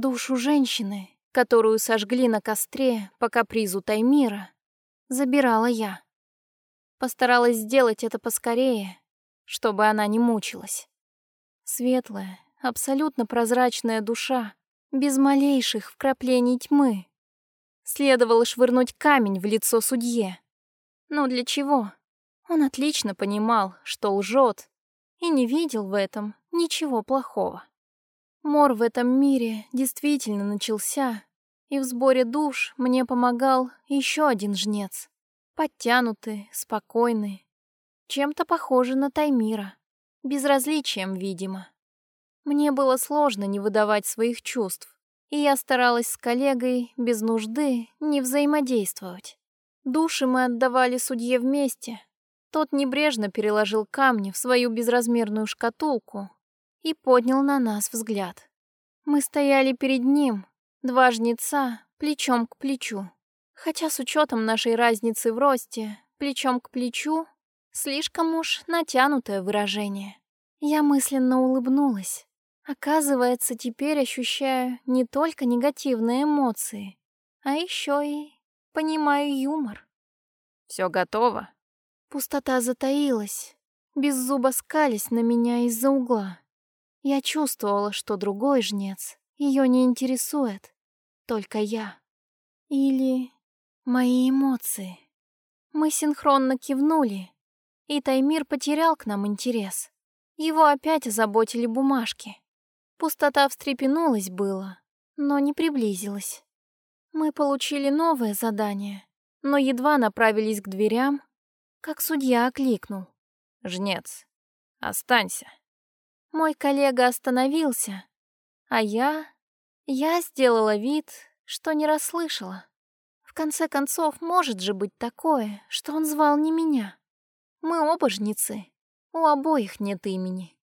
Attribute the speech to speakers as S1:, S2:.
S1: Душу женщины, которую сожгли на костре по капризу Таймира, забирала я. Постаралась сделать это поскорее, чтобы она не мучилась. Светлая, абсолютно прозрачная душа, без малейших вкраплений тьмы. Следовало швырнуть камень в лицо судье. Но для чего? Он отлично понимал, что лжет, и не видел в этом ничего плохого. Мор в этом мире действительно начался, и в сборе душ мне помогал еще один жнец. Подтянутый, спокойный, чем-то похожий на Таймира, безразличием, видимо. Мне было сложно не выдавать своих чувств, и я старалась с коллегой без нужды не взаимодействовать. Души мы отдавали судье вместе. Тот небрежно переложил камни в свою безразмерную шкатулку и поднял на нас взгляд. Мы стояли перед ним, два жнеца, плечом к плечу. Хотя с учетом нашей разницы в росте, плечом к плечу, слишком уж натянутое выражение. Я мысленно улыбнулась. Оказывается, теперь ощущаю не только негативные эмоции, а еще и понимаю юмор.
S2: Все готово?
S1: Пустота затаилась, без зуба скались на меня из-за угла. Я чувствовала, что другой жнец ее не интересует, только я. Или мои эмоции. Мы синхронно кивнули, и Таймир потерял к нам интерес. Его опять озаботили бумажки. Пустота встрепенулась было, но не приблизилась. Мы получили новое задание, но едва направились к дверям, как судья окликнул.
S2: «Жнец, останься».
S1: Мой коллега остановился, а я... Я сделала вид, что не расслышала. В конце концов, может же быть такое, что он звал не меня. Мы оба жнецы, у обоих нет имени.